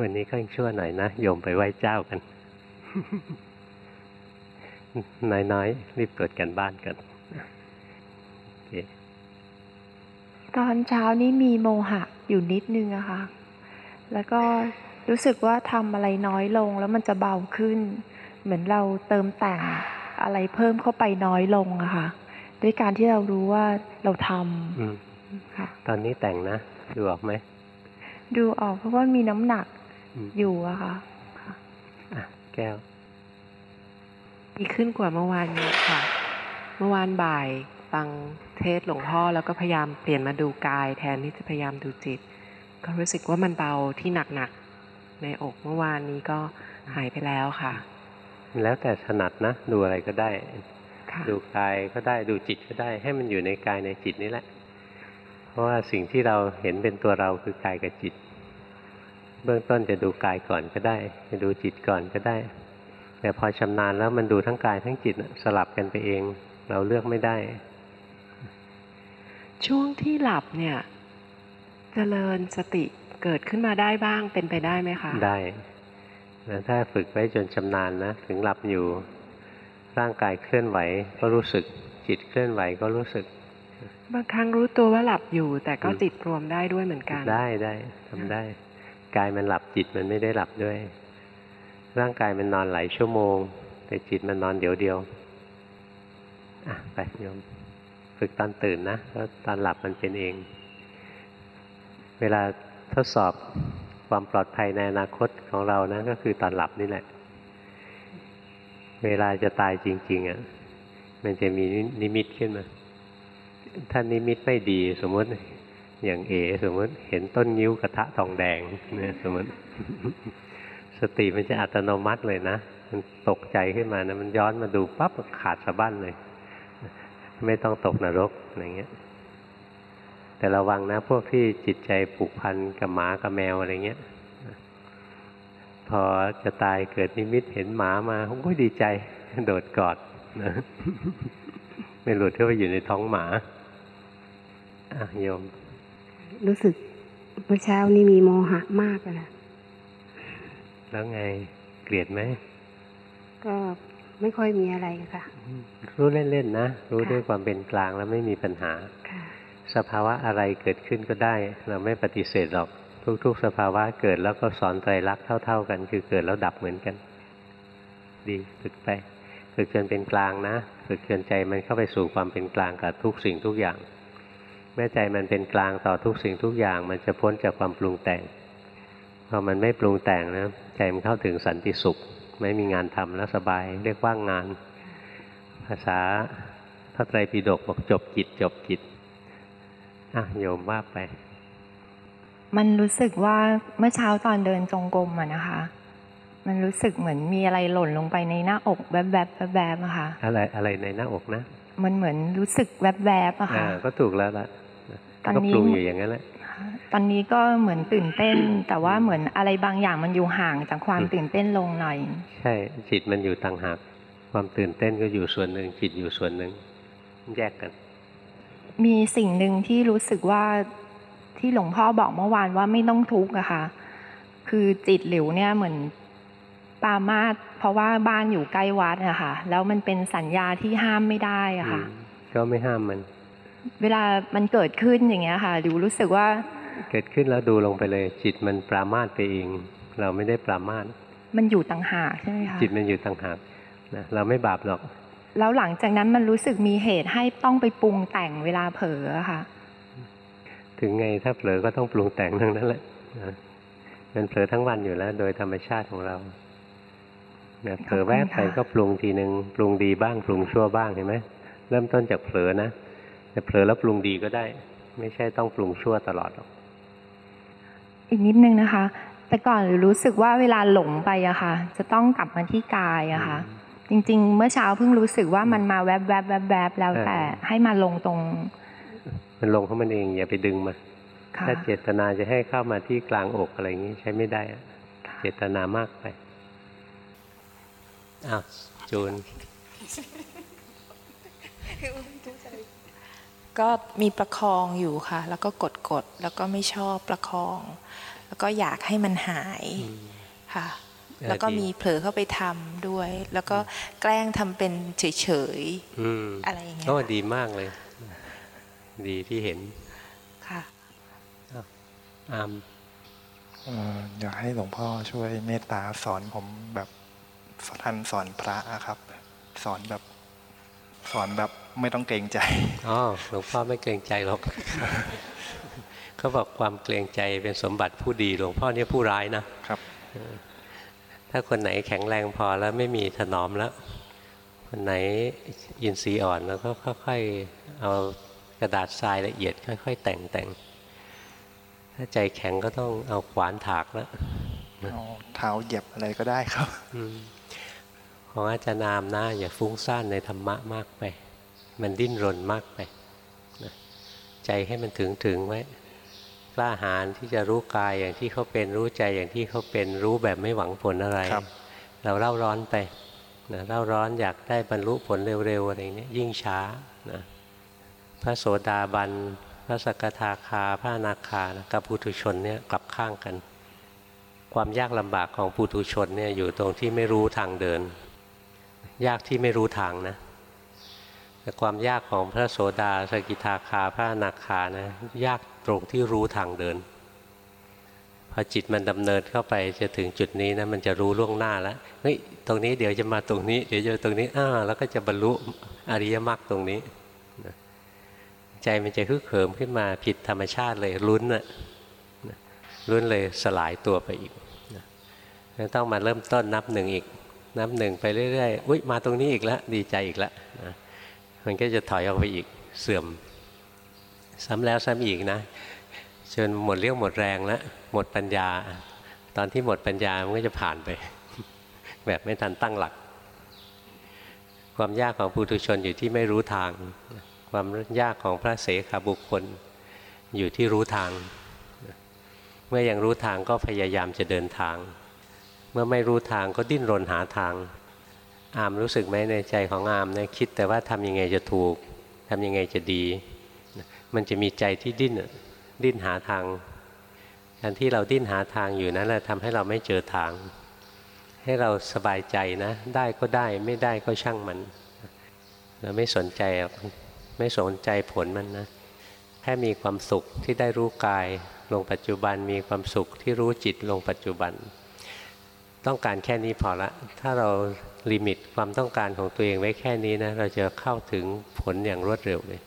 วันนี้ก็ยังชั่วหน่อยนะโยมไปไหว้เจ้ากัน น้อยๆ รีบตรวจกันบ้านกันโอเคตอนเช้านี้มีโมหะอยู่นิดนึงอะค่ะ แล้วก็รู้สึกว่าทำอะไรน้อยลงแล้วมันจะเบาขึ้น เหมือนเราเติมแต่งอะไรเพิ่มเข้าไปน้อยลงอะค่ะ ด้วยการที่เรารู้ว่าเราทอืมำค่ะ ตอนนี้แต่งนะ ดูออกไหมดูออกเพราะว่ามีน้ำหนัก อืมอยู่อะค่ะอะ แก้วดีขึ้นกว่าเมื่อวานเยอะค่ะ เมื่อวานบ่ายฟังเทศน์หลวงพ่อแล้วก็พยายามเปลี่ยนมาดูกายแทนที่จะพยายามดูจิต ก็รู้สึกว่ามันเบาที่หนักๆในอกเมื่อวานนี้ก็หายไปแล้วค่ะ แล้วแต่ถนัดนะ ดูอะไรก็ได้ค่ะดูกายก็ได้ดูจิตก็ได้ ให้มันอยู่ในกายในจิตนี่แหละ เพราะว่าสิ่งที่เราเห็นเป็นตัวเราคือกายกับจิต เบื้องต้นจะดูกายก่อนก็ได้ จะดูจิตก่อนก็ได้ แต่พอชำนาญแล้วมันดูทั้งกายทั้งจิตน่ะสลับกันไปเอง เราเลือกไม่ได้ ช่วงที่หลับเนี่ยเจริญสติเกิดขึ้นมาได้บ้างเป็นไปได้ไหมคะ ได้นะถ้าฝึกไว้จนชำนาญนะ ถึงหลับอยู่ร่างกายเคลื่อนไหวก็รู้สึกจิตเคลื่อนไหวก็รู้สึก บางครั้งรู้ตัวว่าหลับอยู่ แต่ก็อืมจิตรวมได้ด้วยเหมือนกัน ได้ได้ทำได้ กายมันหลับจิตมันไม่ได้หลับด้วย ร่างกายมันนอนหลายชั่วโมง แต่จิตมันนอนเดี๋ยวเดียวอะไปโยมฝึกตอนตื่นนะแล้วตอนหลับมันเป็นเอง เวลาทดสอบความปลอดภัยในอนาคตของเรานะก็คือตอนหลับนี่แหละ เวลาจะตายจริงๆอะมันจะมีนิมิตขึ้นมาถ้านิมิตไม่ดีสมมติ อย่างเอ สมมติเห็นต้นนิ้วกระทะทองแดงเนี่ยสมมติ สติมันจะอัตโนมัติเลยนะ มันตกใจขึ้นมานะมันย้อนมาดูปั๊บขาดสะบั้นเลย ไม่ต้องตกนรกอะไรเงี้ย แต่ระวังนะพวกที่จิตใจผูกพันกับหมากับแมวอะไรเงี้ยพอจะตายเกิดนิมิตเห็นหมามาโอ้ยดีใจ โดดกอดนะไม่หลุดเข้าไปอยู่ในท้องหมาอะโยม รู้สึกเมื่อเช้านี้มีโมหะมากอะนะแล้วไงเกลียดไหม ก็ไม่ค่อยมีอะไรค่ะ รู้เล่นๆนะ รู้ค่ะด้วยความเป็นกลางแล้วไม่มีปัญหาค่ะสภาวะอะไรเกิดขึ้นก็ได้ เราไม่ปฏิเสธหรอก ทุก ๆ สภาวะเกิดแล้วก็สอนไตรลักษณ์เท่า ๆ กัน คือเกิดแล้วดับเหมือนกัน ดีฝึกไป ฝึกจนเป็นกลางนะ ฝึกจนใจมันเข้าไปสู่ความเป็นกลางกับทุกสิ่งทุกอย่าง แม้ใจมันเป็นกลางต่อทุกสิ่งทุกอย่าง มันจะพ้นจากความปรุงแต่งพอมันไม่ปรุงแต่งนะใจมันเข้าถึงสันติสุข ไม่มีงานทำแล้วสบาย เรียกว่างงาน ภาษาพระไตรปิฎกบอกจบจิตจบจิตอะโยมว่าไป มันรู้สึกว่าเมื่อเช้าตอนเดินจงกรมอะนะคะ มันรู้สึกเหมือนมีอะไรหล่นลงไปในหน้าอกแวบๆแวบๆอะค่ะอะไรอะไรในหน้าอกนะ มันเหมือนรู้สึกแวบๆอะค่ะอ่าก็ถูกแล้วล่ะ ตอนก็นี้ปรุงอยู่อย่างนั้นแหละตอนนี้ก็เหมือนตื่นเต้น แต่ว่าเหมือนอะไรบางอย่างมันอยู่ห่างจากความอืมตื่นเต้นลงหน่อย ใช่จิตมันอยู่ต่างหากความตื่นเต้นก็อยู่ส่วนหนึ่งจิตอยู่ส่วนหนึ่งแยกกัน มีสิ่งหนึ่งที่รู้สึกว่าที่หลวงพ่อบอกเมื่อวานว่าไม่ต้องทุกข์อะค่ะ คือจิตหลิวเนี่ยเหมือนปามาสเพราะว่าบ้านอยู่ใกล้วัดอะค่ะ แล้วมันเป็นสัญญาที่ห้ามไม่ได้อะค่ะอืมก็ไม่ห้ามมัน เวลามันเกิดขึ้นอย่างเงี้ยค่ะหลิวรู้สึกว่า เกิดขึ้นแล้วดูลงไปเลย จิตมันปรามาสไปเอง เราไม่ได้ปรามาสมันอยู่ต่างหากใช่ไหมคะจิตมันอยู่ต่างหากนะเราไม่บาปหรอก แล้วหลังจากนั้นมันรู้สึกมีเหตุให้ต้องไปปรุงแต่งเวลาเผลออะค่ะ ถึงไงถ้าเผลอก็ต้องปรุงแต่งทั้งนั้นแหละนะมันเผลอทั้งวันอยู่แล้ว โดยธรรมชาติของเราเนี่ยเผลอแวบไปขอบคุณค่ะก็ปรุงทีหนึ่งปรุงดีบ้างปรุงชั่วบ้างเห็นไหมเริ่มต้นจากเผลอนะ แต่เผลอแล้วปรุงดีก็ได้ ไม่ใช่ต้องปรุงชั่วตลอดหรอกอีกนิดนึงนะคะ แต่ก่อนหรือรู้สึกว่าเวลาหลงไปอะค่ะ จะต้องกลับมาที่กายอะค่ะ จริง ๆ เมื่อเช้าเพิ่งรู้สึกว่ามันมาแวบๆแวบๆแวบๆแล้วแต่ให้มาลงตรง มันลงของมันเองอย่าไปดึงมาค่ะถ้าเจตนาจะให้เข้ามาที่กลางอกอะไรอย่างนี้ใช้ไม่ได้อะเจตนามากไปอ้าวจูน ก็มีประคองอยู่ค่ะ แล้วก็กดกดๆแล้วก็ไม่ชอบประคอง แล้วก็อยากให้มันหายอืมค่ะเออแล้วก็ดีมีเผลอเข้าไปทำด้วย แล้วก็แกล้งทำเป็นเฉยอืมๆอะไรอย่างเงี้ยโอ้ค่ะดีมากเลย ดีที่เห็นค่ะอามเอ่ออยากให้หลวงพ่อช่วยเมตตาสอนผมแบบท่านสอนพระอะครับ สอนแบบสอนแบบ ไม่ต้องเกรงใจอ๋อหลวงพ่อไม่เกรงใจหรอกเขาบอกความเกรงใจเป็นสมบัติผู้ดีหลวงพ่อเนี่ยผู้ร้ายนะครับ ถ้าคนไหนแข็งแรงพอแล้วไม่มีถนอมแล้ว คนไหนอินทรีย์อ่อนแล้วก็ค่อยๆเอากระดาษทรายละเอียด ค่อย ๆ แต่งแต่งถ้าใจแข็งก็ต้องเอาขวานถากแล้วเอาเท้าเหยียบอะไรก็ได้ครับอืมของอาจารย์นามนะอย่าฟุ้งซ่านในธรรมะมากไป มันดิ้นรนมากไปนะใจให้มันถึงถึงไว้กล้าหาญที่จะรู้กายอย่างที่เขาเป็นรู้ใจอย่างที่เขาเป็นรู้แบบไม่หวังผลอะไรครับเราเล่าร้อนไปนะเล่าร้อนอยากได้บรรลุผลเร็วๆอะไรเนี้ยยิ่งช้านะพระโสดาบันพระสกทาคาพระอนาคานะกับปุถุชนเนี่ยกลับข้างกัน ความยากลำบากของปุถุชนเนี่ยอยู่ตรงที่ไม่รู้ทางเดิน ยากที่ไม่รู้ทางนะ แต่ความยากของพระโสดาสกิทาคาพระอนาคานะยากตรงที่รู้ทางเดินพอจิตมันดำเนินเข้าไปจะถึงจุดนี้นะมันจะรู้ล่วงหน้าแล้วเฮ้ยตรงนี้เดี๋ยวจะมาตรงนี้ เดี๋ยวจะตรงนี้อ้าแล้วก็จะบรรลุอริยมรรคตรงนี้ใจมันจะฮึกเหิมขึ้นมาผิดธรรมชาติเลยลุ้นนะนะลุ้นเลยสลายตัวไปอีกนะต้องมาเริ่มต้นนับหนึ่งอีก นับหนึ่งไปเรื่อยๆอุ้ยมาตรงนี้อีกแล้วดีใจอีกแล้วนะ มันก็จะถอยออกไปอีกเสื่อม ซ้ำแล้วซ้ำอีกนะจนหมดเรี่ยวหมดแรงแล้วหมดปัญญา ตอนที่หมดปัญญามันก็จะผ่านไป แบบไม่ทันตั้งหลัก ความยากของปุถุชนอยู่ที่ไม่รู้ทาง ความยากของพระเสขาบุคคลอยู่ที่รู้ทาง เมื่อยังรู้ทางก็พยายามจะเดินทาง เมื่อไม่รู้ทางก็ดิ้นรนหาทาง อามรู้สึกไหมในใจของอามเนี่ยคิดแต่ว่าทำยังไงจะถูกทำยังไงจะดี มันจะมีใจที่ดิ้นดิ้นหาทางการที่เราดิ้นหาทางอยู่นั้นแหละทำให้เราไม่เจอทาง ให้เราสบายใจนะ ได้ก็ได้ไม่ได้ก็ช่างมันเราไม่สนใจไม่สนใจผลมันนะแค่มีความสุขที่ได้รู้กาย ลงปัจจุบันมีความสุขที่รู้จิตลงปัจจุบัน ต้องการแค่นี้พอละ ถ้าเราลิมิตความต้องการของตัวเองไว้แค่นี้นะ เราจะเข้าถึงผลอย่างรวดเร็วเลย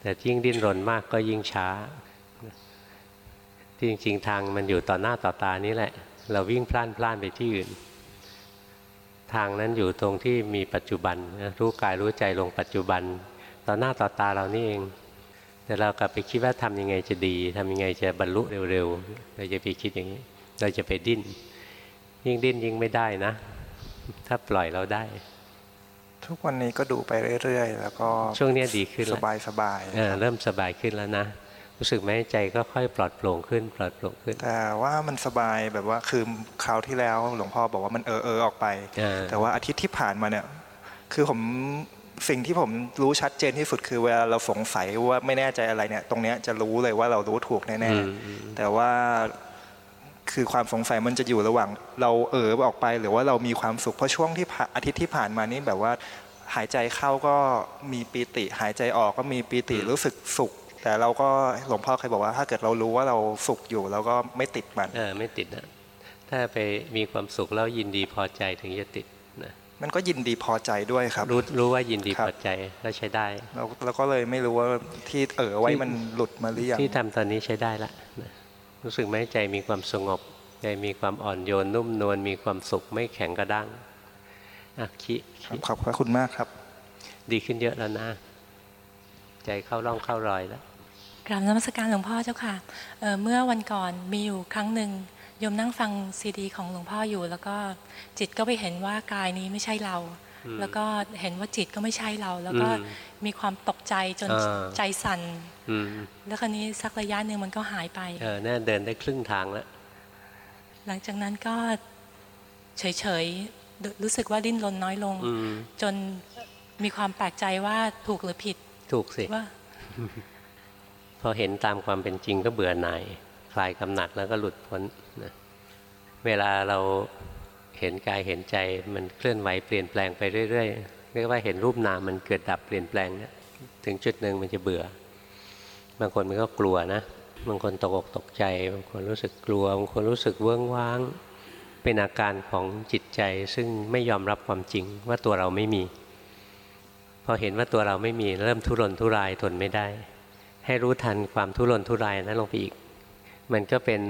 แต่ยิ่งดิ้นรนมากก็ยิ่งช้า จริงๆทางมันอยู่ต่อหน้าต่อตานี้แหละ เราวิ่งพล่านพล่านไปที่อื่น ทางนั้นอยู่ตรงที่มีปัจจุบันนะรู้กายรู้ใจลงปัจจุบัน ต่อหน้าต่อตาเรานี่เอง แต่เรากลับไปคิดว่าทำยังไงจะดีทำยังไงจะบรรลุเร็วๆเราจะไปคิดอย่างนี้ เราจะไปดิ้น ยิ่งดิ้นยิ่งไม่ได้นะ ถ้าปล่อยเราได้ ทุกวันนี้ก็ดูไปเรื่อยๆ แล้วก็ช่วงเนี้ยดีขึ้นสแล้วบายสบายๆเออครับเริ่มสบายขึ้นแล้วนะรู้สึกไหมใจก็ค่อยปลอดโปร่งขึ้นปลอดโปร่งขึ้น แต่ว่ามันสบายแบบว่าคือคราวที่แล้วหลวงพ่อบอกว่ามันเออเออออกไปเออแต่ว่าอาทิตย์ที่ผ่านมาเนี่ย คือผมสิ่งที่ผมรู้ชัดเจนที่สุดคือเวลาเราสงสัยว่าไม่แน่ใจอะไรเนี่ย ตรงเนี้ยจะรู้เลยว่าเรารู้ถูกแน่อืมอืมๆแต่ว่า คือความสงสัยมันจะอยู่ระหว่างเราเออออกไป หรือว่าเรามีความสุขเพราะช่วงที่ผ่านอาทิตย์ที่ผ่านมานี่แบบว่า หายใจเข้าก็มีปีติ หายใจออกก็มีปีติรู้สึกสุข แต่เราก็หลวงพ่อเคยบอกว่า ถ้าเกิดเรารู้ว่าเราสุขอยู่เราก็ไม่ติดมันเออไม่ติดนะถ้าไปมีความสุขแล้วยินดีพอใจถึงจะติดนะมันก็ยินดีพอใจด้วยครับ รู้รู้ว่ายินดีครับพอใจก็ใช้ได้เราเราก็เลยไม่รู้ว่าที่เออไว้มันหลุดมาหรือยังที่ทำตอนนี้ใช้ได้ละนะ รู้สึกไหมใจมีความสงบ ใจมีความอ่อนโยนนุ่มนวลมีความสุขไม่แข็งกระด้างอะคิครับขอบพระคุณมากครับ ดีขึ้นเยอะแล้วนะ ใจเข้าร่องเข้ารอยแล้วกราบนมัสการหลวงพ่อเจ้าค่ะเอ่อเมื่อวันก่อนมีอยู่ครั้งหนึ่งโยมนั่งฟังซีดี ของหลวงพ่ออยู่ แล้วก็จิตก็ไปเห็นว่ากายนี้ไม่ใช่เราอืม แล้วก็เห็นว่าจิตก็ไม่ใช่เรา แล้วก็อืมมีความตกใจจนอ่าใจสั่นอืมแล้วคราวนี้สักระยะหนึ่งมันก็หายไปเออน่าเดินได้ครึ่งทางแล้วหลังจากนั้นก็เฉยๆรู้รู้สึกว่าดิ้นรนน้อยลงอืมจนมีความแปลกใจว่าถูกหรือผิด ถูกสิว่าพอเห็นตามความเป็นจริงก็เบื่อหน่ายคลายกำหนัดแล้วก็หลุดพ้นนะเวลาเรา เห็นกายเห็นใจมันเคลื่อนไหวเปลี่ยนแปลงไปเรื่อยๆเรียกว่าเห็นรูปนามมันเกิดดับเปลี่ยนแปลงเนี่ยถึงจุดหนึ่งมันจะเบื่อ บางคนมันก็กลัวนะบางคนตกอกตกใจ บางคนรู้สึกกลัว บางคนรู้สึกเวิ้งว้าง เป็นอาการของจิตใจซึ่งไม่ยอมรับความจริงว่าตัวเราไม่มี พอเห็นว่าตัวเราไม่มีเริ่มทุรนทุรายทนไม่ได้ ให้รู้ทันความทุรนทุรายนั้นลงไปอีก มันก็เป็น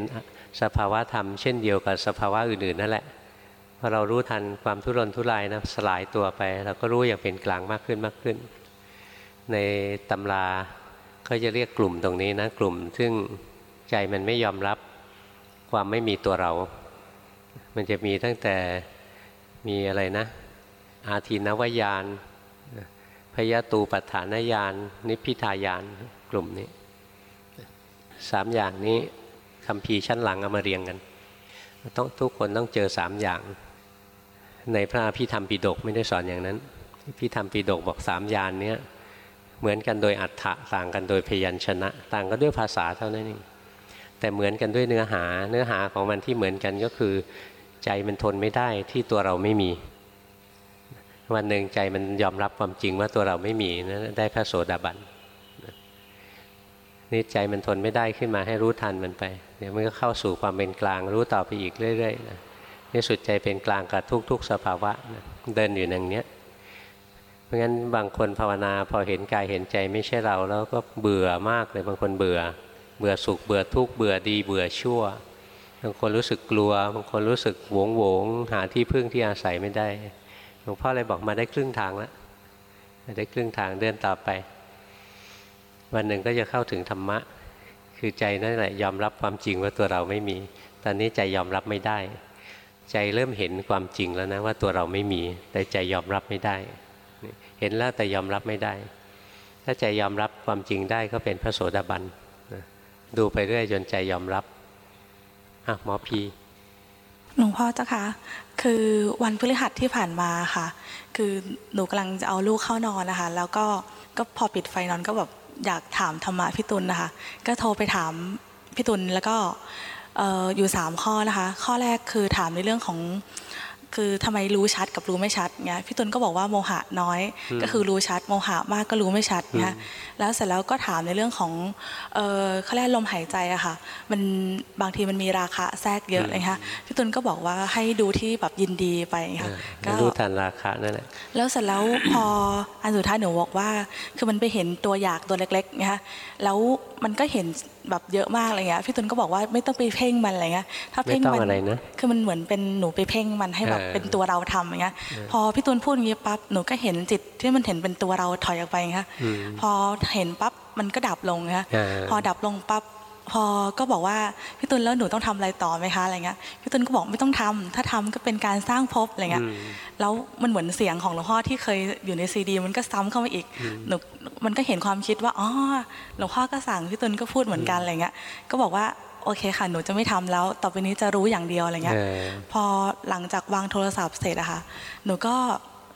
สภาวะธรรมเช่นเดียวกับสภาวะอื่นๆนั่นแหละ พอเรารู้ทันความทุรนทุรายนะสลายตัวไป เราก็รู้อย่างเป็นกลางมากขึ้นมากขึ้น ในตำราก็จะเรียกกลุ่มตรงนี้นะกลุ่ม ซึ่งใจมันไม่ยอมรับความไม่มีตัวเรา มันจะมีตั้งแต่มีอะไรนะ อาทีนวายานพยาตูปัฏฐานญาณนิพพิทายานกลุ่มนี้สามอย่างนี้คำพีร์ชั้นหลังเอามาเรียงกันต้องทุกคนต้องเจอสามอย่าง ในพระอภิธรรมปิฎกไม่ได้สอนอย่างนั้น พิธรรมปิฎกบอกสามยานเนี้ยเหมือนกันโดยอัฏฐะต่างกันโดยพยัญชนะ ต่างกันด้วยภาษาเท่านั้นเองแต่เหมือนกันด้วยเนื้อหา เนื้อหาของมันที่เหมือนกันก็คือ ใจมันทนไม่ได้ที่ตัวเราไม่มี วันหนึ่งใจมันยอมรับความจริงว่าตัวเราไม่มีนะได้พระโสดาบันนี่ใจมันทนไม่ได้ขึ้นมาให้รู้ทันมันไป เดี๋ยวมันก็เข้าสู่ความเป็นกลางรู้ต่อไปอีกเรื่อยๆนะ นี่สุดใจเป็นกลางกับทุก ๆ สภาวะนะเดินอยู่อย่างเนี้ยเพราะงั้นบางคนภาวนาพอเห็นกายเห็นใจไม่ใช่เรา แล้วก็เบื่อมากเลยบางคนเบื่อ เบื่อสุขเบื่อทุกข์เบื่อดีเบื่อชั่วบางคนรู้สึกกลัวบางคนรู้สึกหวงหวงหาที่พึ่งที่อาศัยไม่ได้หลวงพ่อเลยบอกมาได้ครึ่งทางแล้วได้ครึ่งทางเดินต่อไป วันหนึ่งก็จะเข้าถึงธรรมะ คือใจนั่นแหละยอมรับความจริงว่าตัวเราไม่มี ตอนนี้ใจยอมรับไม่ได้ ใจเริ่มเห็นความจริงแล้วนะว่าตัวเราไม่มี แต่ใจยอมรับไม่ได้ เห็นแล้วแต่ยอมรับไม่ได้ ถ้าใจยอมรับความจริงได้ก็เป็นพระโสดาบันดูไปเรื่อยจนใจยอมรับอะหมอพีหลวงพ่อเจ้าคะคือวันพฤหัสที่ผ่านมาค่ะ คือหนูกำลังจะเอาลูกเข้านอนนะคะ แล้วก็ก็พอปิดไฟนอนก็แบบอยากถามธรรมะพี่ตุลนะคะ ก็โทรไปถามพี่ตุลแล้วก็ อ่ออยู่สามข้อนะคะ ข้อแรกคือถามในเรื่องของคือทำไมรู้ชัดกับรู้ไม่ชัดเงี้ยพี่ตุลก็บอกว่าโมหะน้อยอืมก็คือรู้ชัด โมหะมากก็รู้ไม่ชัดอืมเงี้ยแล้วเสร็จแล้วก็ถามในเรื่องของเออเขาเรียกลมหายใจอะค่ะมันบางทีมันมีราคะแทรกเยอะเลยค่ะพี่ตุลก็บอกว่าให้ดูที่แบบยินดีไปค่ะก็รู้ทันราคะนั่นแหละแล้วเสร็จแล้วพออันสุดท้ายหนูบอกว่า คือมันไปเห็นตัวอยากตัวเล็กๆนะคะแล้วมันก็เห็นแบบเยอะมากอะไรเงี้ยพี่ตุลก็บอกว่าไม่ต้องไปเพ่งมันอะไรเงี้ยถ้าไม่เพ่งต้องมัอะไรนะคือมันเหมือนเป็นหนูไปเพ่งมันให้แบบเออเป็นตัวเราทำอย่างเงี้ยพอพี่ตุลพูดอย่างงี้ปั๊บหนูก็เห็นจิตที่มันเห็นเป็นตัวเราถอยออกไปนะคะอืมพอเห็นปั๊บมันก็ดับลงนะคะเออพอดับลงปั๊บ พอก็บอกว่าพี่ตุลแล้วหนูต้องทำอะไรต่อไหมคะอะไรเงี้ยพี่ตุลก็บอกไม่ต้องทำถ้าทำก็เป็นการสร้างภพอะไรเงี้ยอืมแล้วมันเหมือนเสียงของหลวงพ่อที่เคยอยู่ในซีดี มันก็ซ้ำเข้ามาอีกหนูมันก็เห็นความคิดว่าอ๋อหลวงพ่อก็สั่งพี่ตุลก็พูดเหมือนกันอะไรเงี้ยก็บอกว่าโอเคค่ะ หนูจะไม่ทำแล้ว ต่อไปนี้จะรู้อย่างเดียวอะไรเงี้ยเออพอหลังจากวางโทรศัพท์เสร็จอะค่ะ หนูก็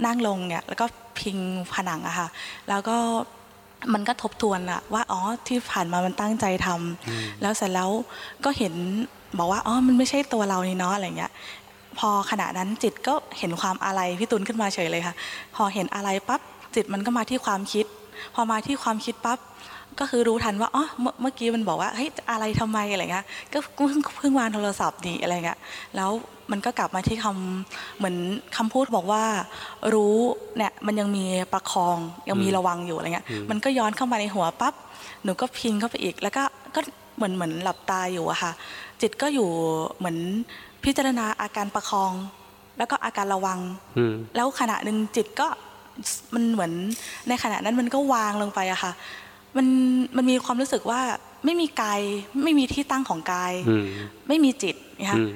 นั่งลงเนี่ย แล้วก็พิงผนังอะค่ะ แล้วก็ มันก็ทบทวนอะว่าอ๋อที่ผ่านมามันตั้งใจทำแล้วเสร็จแล้วก็เห็นบอกว่าอ๋อมันไม่ใช่ตัวเรานี่เนาะอะไรเงี้ยพอขณะนั้นจิตก็เห็นความอะไรพี่ตุลขึ้นมาเฉยเลยค่ะ พอเห็นอะไรปั๊บจิตมันก็มาที่ความคิด พอมาที่ความคิดปั๊บก็คือรู้ทันว่าอ๋อเมื่อเมื่อกี้มันบอกว่าเฮ้ยอะไรทำไมอะไรเงี้ยก็เพิ่งเพิ่งวางโทรศัพท์ดีอะไรเงี้ยแล้ว มันก็กลับมาที่คำเหมือนคำพูดบอกว่า รู้เนี่ยมันยังมีประคองยังมีระวังอยู่อะไรเงี้ยมันก็ย้อนเข้ามาในหัวปั๊บหนูก็พิงเข้าไปอีก แล้วก็ก็เหมือนเหมือนหลับตาอยู่อะค่ะ จิตก็อยู่เหมือนพิจารณาอาการประคอง แล้วก็อาการระวังอืมแล้วขณะหนึ่งจิตก็มันเหมือนในขณะนั้นมันก็วางลงไปอะค่ะ มันมันมีความรู้สึกว่าไม่มีกายไม่มีที่ตั้งของกายอืมไม่มีจิตนะคะอืม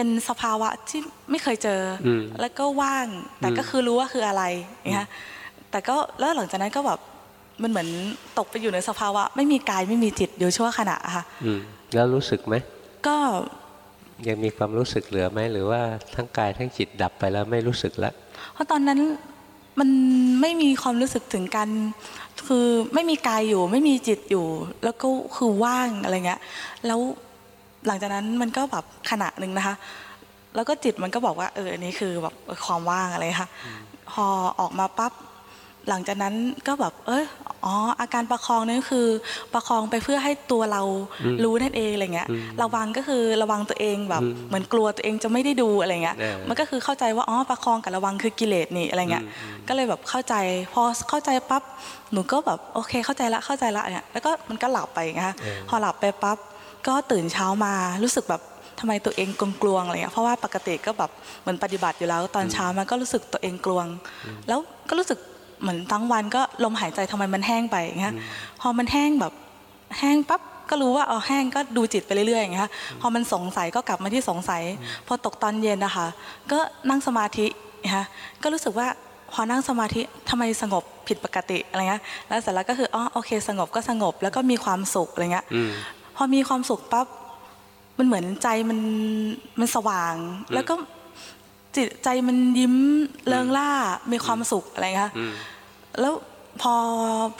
เป็นสภาวะที่ไม่เคยเจออมแล้วก็ว่าง แต่อืมก็คือรู้ว่าคืออะไรนะคะแต่ก็แล้วหลังจากนั้นก็แบบมันเหมือนตกไปอยู่ในสภาวะ ไม่มีกายไม่มีจิตอยู่ชั่วขณะอะค่ะอืมแล้วรู้สึกไหมก็ยังมีความรู้สึกเหลือไหมหรือว่าทั้งกายทั้งจิตดับไปแล้วไม่รู้สึกแล้วเพราะตอนนั้นมันไม่มีความรู้สึกถึงการคือไม่มีกายอยู่ ไม่มีจิตอยู่ แล้วก็คือว่างอะไรเงี้ย แล้ว หลังจากนั้นมันก็แบบขณะหนึ่งนะคะ แล้วก็จิตมันก็บอกว่าเอออันนี้คือแบบความว่างอะไรค่ะ พอออกมาปั๊บหลังจากนั้นก็แบบเอออ๋ออาการประคองนี่คือประคองไปเพื่อให้ตัวเราอืมรู้นั่นเองอะไรเงี้ยอืมระวังก็คือระวังตัวเองแบบอืมเหมือนกลัวตัวเองจะไม่ได้ดูอะไรเงี้ยเออมันก็คือเข้าใจว่าอ๋อประคองกับระวังคือกิเลสนี่อะไรเงี้ยอืมอืมก็เลยแบบเข้าใจพอเข้าใจปั๊บหนูก็แบบโอเคเข้าใจละเข้าใจละเนี่ยแล้วก็มันก็หลับไปอย่างเงี้ยค่ะเออพอหลับไปปั๊บ ก็ตื่นเช้ามารู้สึกแบบทำไมตัวเองกลวงๆอะไรเงี้ยเพราะว่าปกติก็แบบเหมือนปฏิบัติอยู่แล้ว ตอนเช้ามันก็รู้สึกตัวเองกลวง แล้วก็รู้สึกเหมือนทั้งวันก็ลมหายใจทำไมมันแห้งไปอย่างเงี้ยพอมันแห้งแบบแห้งปั๊บก็รู้ว่าเอาแห้งก็ดูจิตไปเรื่อยๆอย่างเงี้ยพอมันสงสัยก็กลับมาที่สงสัย พอตกตอนเย็นนะคะก็นั่งสมาธินะคะก็รู้สึกว่าพอนั่งสมาธิทำไมสงบผิดปกติอะไรเงี้ยแล้วเสร็จแล้วก็คืออ๋อโอเค สงบก็สงบแล้วก็มีความสุขอะไรเงี้ย อืมพอมีความสุขปั๊บมันเหมือนใจมันมันสว่าง แล้วก็จิตใจมันยิ้มเริงล่ามีความสุขอะไรเงี้ยอืมแล้วพอ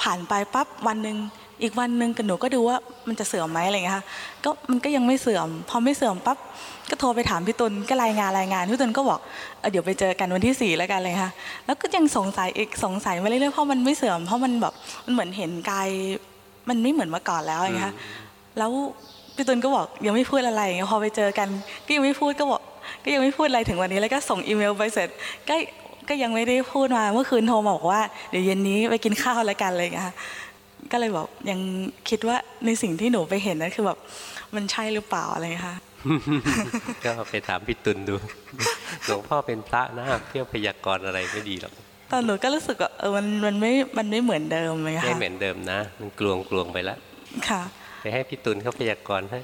ผ่านไปปั๊บวันหนึ่งอีกวันหนึ่งกับหนูก็ดูว่ามันจะเสื่อมไหมอะไรเงี้ยค่ะก็มันก็ยังไม่เสื่อม พอไม่เสื่อมปั๊บก็โทรไปถามพี่ตุลก็รายงานรายงานพี่ตุลก็บอกเออเดี๋ยวไปเจอกันวันที่สี่แล้วกันเลยค่ะแล้วก็ยังสงสัยอีกสงสัยมาเรื่อยๆเพราะมันไม่เสื่อมเพราะมันแบบมันเหมือนเห็นกายมันไม่เหมือนเมื่อก่อนแล้วอย่างเงี้ยค่ะ แล้วพี่ตุลก็บอกยังไม่พูดอะไรอย่างเงี้ยพอไปเจอกันก็ยังไม่พูดก็บอกก็ยังไม่พูดอะไรถึงวันนี้แล้วก็ส่งอีเมลไปเสร็จก็ก็ยังไม่ได้พูดมาเมื่อคืนโทรมาบอกว่าเดี๋ยวเย็นนี้ไปกินข้าวแล้วกันอะไรอย่างเลยค่ะก็เลยบอกยังคิดว่าในสิ่งที่หนูไปเห็นนั่นคือแบบมันใช่หรือเปล่าอะไรอย่างเงี้ยค่ะก็ไปถามพี่ตุลดูหลวงพ่อเป็นพระนะเที่ยวพยากรณ์อะไรไม่ดีหรอกตอนหนูก็รู้สึกว่าเออมันมันไม่มันไม่เหมือนเดิมเลยไม่ค่ะเหมือนเดิมนะ มันกลวงกลวงไปแล้วค่ะ ไปให้พี่ตุลเขาพยากรณ์ให้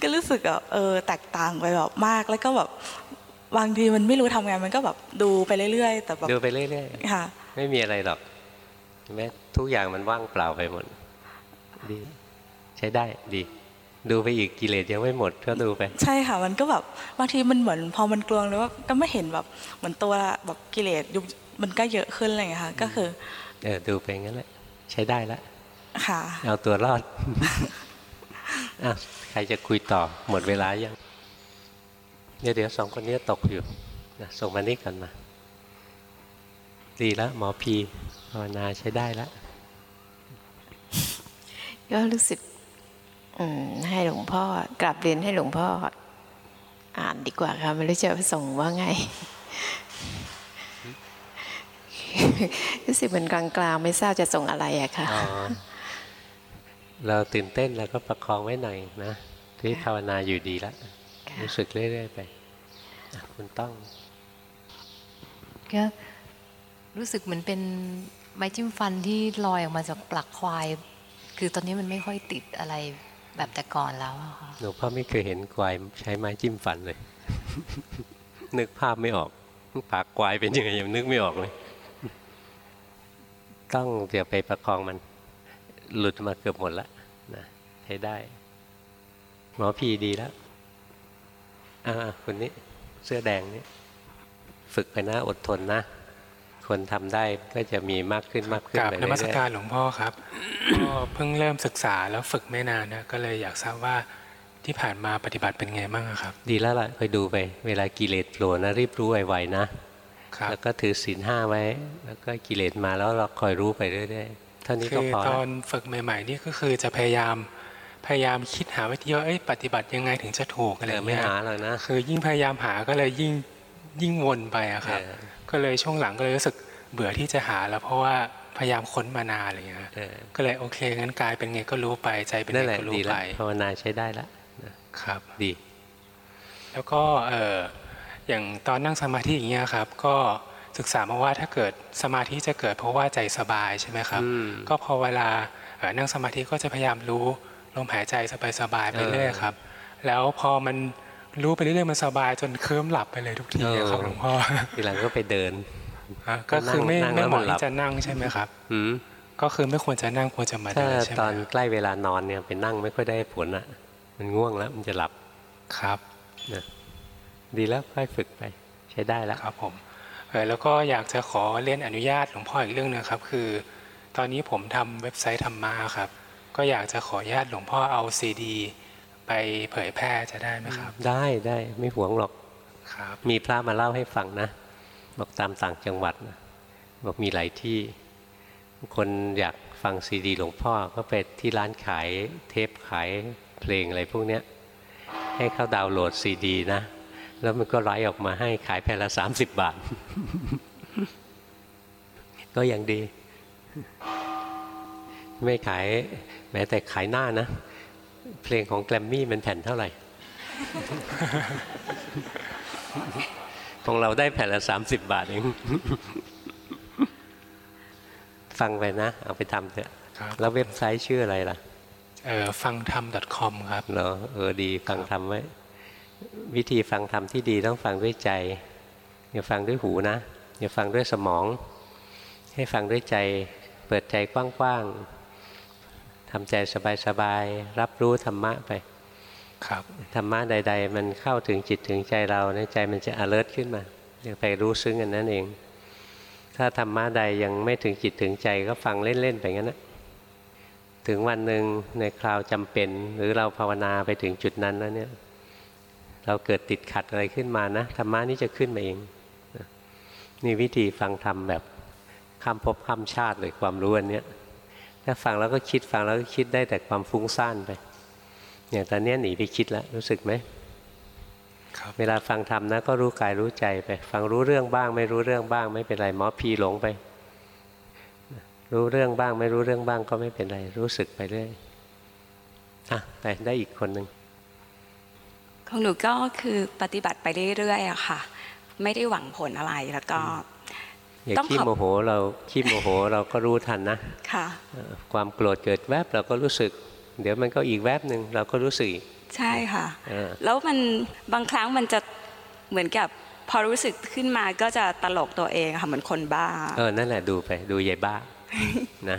ก็รู้สึกแบบเออแตกต่างไปแบบมากแล้วก็แบบบางทีมันไม่รู้ทำไงมันก็แบบดูไปเรื่อยๆ แต่แบบดูไปเรื่อยค่ะๆไม่มีอะไรหรอกเห็นไหมทุกอย่างมันว่างเปล่าไปหมดดีใช้ได้ดี ดูไปอีกกิเลสยังไม่หมดก็ดูไป ใช่ค่ะมันก็แบบบางทีมันเหมือนพอมันกลวงแล้วว่าก็ไม่เห็นแบบเหมือนตัวแบบกิเลสยุบมันก็เยอะขึ้นอะไรอย่างเงี้ยค่ะก็คือเออดูไปงั้นแหละใช้ได้แล้ว ค่ะ เอาตัวรอดอะใครจะคุยต่อหมดเวลายังเดี๋ยวเดี๋ยวสองคนนี้ตกอยู่นะส่งมานี่กันมา ดีแล้วหมอพีภาวนาใช้ได้แล้วก็รู้สึกอืมให้หลวงพ่อกลับเรียนให้หลวงพ่อ อ่านดีกว่าค่ะไม่รู้จะส่งว่าไงรู้สึกเหมือนกลางๆ ไม่ทราบจะส่งอะไรอะค่ะอ๋อ เราตื่นเต้นแล้วก็ประคองไว้หน่อยนะที่ภาวนาอยู่ดีแล้วค่ะรู้สึกเรื่อยๆไปอะคุณต้องก็รู้สึกเหมือนเป็นไม้จิ้มฟันที่ลอยออกมาจากปลักควาย คือตอนนี้มันไม่ค่อยติดอะไรแบบแต่ก่อนแล้วอะค่ะหลวงพ่อไม่เคยเห็นควายใช้ไม้จิ้มฟันเลย นึกภาพไม่ออกปากควายเป็นยังไงยังนึกไม่ออกเลย ต้องเดี๋ยวไปประคองมัน หลุดมาเกือบหมดแล้วนะใช้ได้ หมอพีดีแล้วอ่าคนนี้เสื้อแดงนี่ฝึกไปนะอดทนนะ คนทำได้ก็จะมีมากขึ้นมากขึ้นกราบไปนเรื่มัสอยการหลวงพ่อครับก็เพิ่งเริ่มศึกษาแล้วฝึกไม่นานนะก็เลยอยากทราบว่าที่ผ่านมาปฏิบัติเป็นไงบ้างอะครับๆดีแล้วล่ะคอยดูไป เวลากิเลสโผล่นะรีบรู้ไวๆนะครับแล้วก็ถือศีลห้าไว้ แล้วก็กิเลสมาแล้วเราคอยรู้ไปเรื่อยๆเท่านี้คืก็อพอตแล้อวนฝึกใหม่ ๆ นี่ก็คือจะพยายามพยายามคิดหาวิธีว่าเอ้ยปฏิบัติยังไงถึงจะถูกอะไรเอออย่างไม่เงี้ยหาหรอกนะคือยิ่งพยายามหาก็เลยยิ่งยิ่งวนไปอะครับเออก็เลยช่วงหลังก็เลยรู้สึกเบื่อที่จะหาแล้วเพราะว่าพยายามค้นมานานอะไรเงี้ยเออก็เลยโอเคงั้นกายเป็นไงก็รู้ไปใจเป็นนั่นไงแหละก็รู้ดีไปแล้วภาวนาใช้ได้แล้วครับดี แล้วก็เอออย่างตอนนั่งสมาธิอย่างเงี้ยครับ ก็ ศึกษามาว่าถ้าเกิดสมาธิจะเกิดเพราะว่าใจสบายใช่ไหมครับอืมก็พอเวลาเอ่อนั่งสมาธิก็จะพยายามรู้ลมหายใจสบายๆไปเรื่อยเออครับ แล้วพอมันรู้ไปเรื่อยๆมันสบายจนเคลิ้มหลับไปเลยทุกทีอะครับเออหลวงพ่อทีหลังก็ไปเดินอะก็คือไม่นั่งไม่แล้วเหมัมาะนหลับที่จะนั่งใช่ไหมครับอืมก็คือไม่ควรจะนั่งควรจะมาถ้าเดินใช่ไหมตอนใกล้เวลานอนเนี่ยไปนั่งไม่ค่อยได้ผลอะ มันง่วงแล้วมันจะหลับครับนะดีแล้วค่อยฝึกไป ใช้ได้แล้วครับผมเอ่อ แล้วก็อยากจะขอเรียนอนุญาตหลวงพ่ออีกเรื่องหนึงครับ คือ ตอนนี้ผมทำเว็บไซต์ธรรมะครับ ก็อยากจะขออนุญาตหลวงพ่อเอาซีดี ไปเผยแพร่จะได้ไหมครับ ได้ได้ไม่หวงหรอกครับ มีพระมาเล่าให้ฟังนะ บอกตามต่างจังหวัดนะบอกมีหลายที่ คนอยากฟังซีดี หลวงพ่อก็ไปที่ร้านขายเทปขายเพลงอะไรพวกเนี้ยให้เขาดาวน์โหลดซีดี นะ แล้วมันก็ไลฟ์ออกมาให้ขายแผ่นละสามสิบบาท ก็ยังดี ไม่ขายแม้แต่ขายหน้านะ เพลงของแกรมมี่มันแผ่นเท่าไหร่ ของเราได้แผ่นละสามสิบบาทเองฟังไปนะ เอาไปทำเถอะครับแล้วเว็บไซต์ชื่ออะไรล่ะ เอ่อฟังธรรม .com ครับ เหรอ เออดี ฟังทำไว้ วิธีฟังธรรมที่ดีต้องฟังด้วยใจ อย่าฟังด้วยหูนะ อย่าฟังด้วยสมอง ให้ฟังด้วยใจ เปิดใจกว้างๆทำใจสบายๆ รับรู้ธรรมะไป ครับ ธรรมะใด ๆ มันเข้าถึงจิตถึงใจเราในใจมันจะ alert ขึ้นมาอยากไปรู้ซึ้งอันนั้นเอง ถ้าธรรมะใดยังไม่ถึงจิตถึงใจก็ฟังเล่นๆไปงั้นนะถึงวันหนึ่งในคราวจำเป็น หรือเราภาวนาไปถึงจุดนั้นแล้วเนี่ย เราเกิดติดขัดอะไรขึ้นมานะธรรมะนี่จะขึ้นมาเองนี่วิธีฟังธรรมแบบข้ามภพข้ามชาติเลยความรู้อันเนี้ยถ้าฟังแล้วก็คิดฟังแล้วก็คิดได้แต่ความฟุ้งซ่านไปอย่างตอนเนี้ยหนีไปคิดแล้วรู้สึกไหมครับเวลาฟังธรรมนะก็รู้กายรู้ใจไป ฟังรู้เรื่องบ้างไม่รู้เรื่องบ้าง ไม่เป็นไรหมอพีหลงไป รู้เรื่องบ้างไม่รู้เรื่องบ้างก็ไม่เป็นไร รู้สึกไปเรื่อยอะไปได้อีกคนหนึ่ง ของหนูก็คือปฏิบัติไปเรื่อยๆอะค่ะ ไม่ได้หวังผลอะไรแล้วก็อย่าต้องขี้ขอบโมโหเราขี้โมโหเราก็รู้ทันนะค่ะเอ่อความโกรธเกิดแวบเราก็รู้สึก เดี๋ยวมันก็อีกแวบหนึ่งเราก็รู้สึกอีกใช่ค่ะเออแล้วมันบางครั้งมันจะเหมือนกับพอรู้สึกขึ้นมาก็จะตลกตัวเองอะค่ะเหมือนคนบ้าเออนั่นแหละดูไปดูยายบ้านะ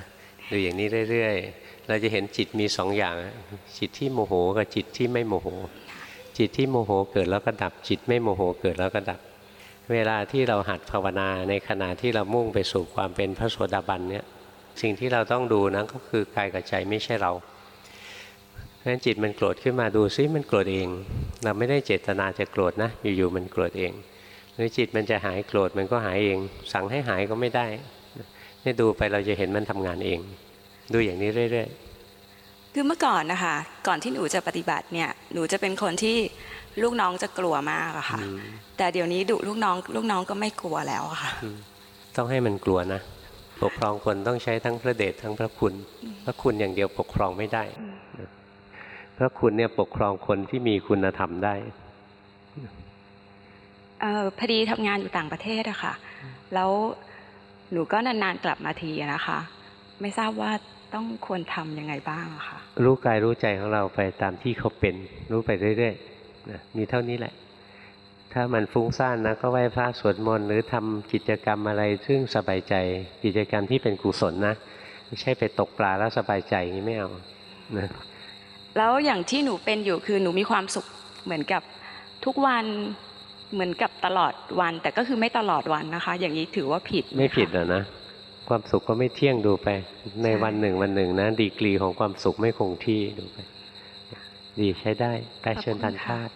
ดูอย่างนี้เรื่อยๆ เราจะเห็นจิตมีสองอย่าง จิตที่โมโหกับจิตที่ไม่โมโห จิตที่โมโหเกิดแล้วก็ดับ จิตไม่โมโหเกิดแล้วก็ดับ เวลาที่เราหัดภาวนาในขณะที่เรามุ่งไปสู่ความเป็นพระโสดาบันเนี่ยสิ่งที่เราต้องดูนะก็คือกายกับใจไม่ใช่เราเพราะฉะนั้นจิตมันโกรธขึ้นมาดูซิมันโกรธเอง เราไม่ได้เจตนาจะโกรธนะ อยู่ๆมันโกรธเอง หรือจิตมันจะหายโกรธมันก็หายเอง สั่งให้หายก็ไม่ได้นี่ดูไปเราจะเห็นมันทำงานเอง ดูอย่างนี้เรื่อย ๆ คือเมื่อก่อนนะคะก่อนที่หนูจะปฏิบัติเนี่ยหนูจะเป็นคนที่ลูกน้องจะกลัวมากอะค่ะ แต่เดี๋ยวนี้ดุลูกน้อง ลูกน้องก็ไม่กลัวแล้วอะค่ะๆต้องให้มันกลัวนะปกครองคนต้องใช้ทั้งพระเดชทั้งพระคุณ พระคุณอย่างเดียวปกครองไม่ได้นะพระคุณเนี่ยปกครองคนที่มีคุณธรรมได้เออพอดีทำงานอยู่ต่างประเทศอะค่ะ แล้วหนูก็นานๆกลับมาทีอะนะคะ ไม่ทราบว่า ต้องควรทำยังไงบ้างอะค่ะรู้กายรู้ใจของเราไปตามที่เขาเป็น รู้ไปเรื่อยๆนะมีเท่านี้แหละ ถ้ามันฟุ้งซ่านนะก็ไหว้พระสวดมนต์หรือทำกิจกรรมอะไรซึ่งสบายใจ กิจกรรมที่เป็นกุศลนะไม่ใช่ไปตกปลาแล้วสบายใจอย่างนี้ไม่เอานะแล้วอย่างที่หนูเป็นอยู่คือหนูมีความสุขเหมือนกับทุกวันเหมือนกับตลอดวัน แต่ก็คือไม่ตลอดวันนะคะ อย่างนี้ถือว่าผิดหไม่ผิดคะหรอกนะ ความสุขก็ไม่เที่ยงดูไป ในวันหนึ่งวันหนึ่งนะดีกรีของความสุขไม่คงที่ดูไป ดีใช้ได้แต่เชิญทันชาติ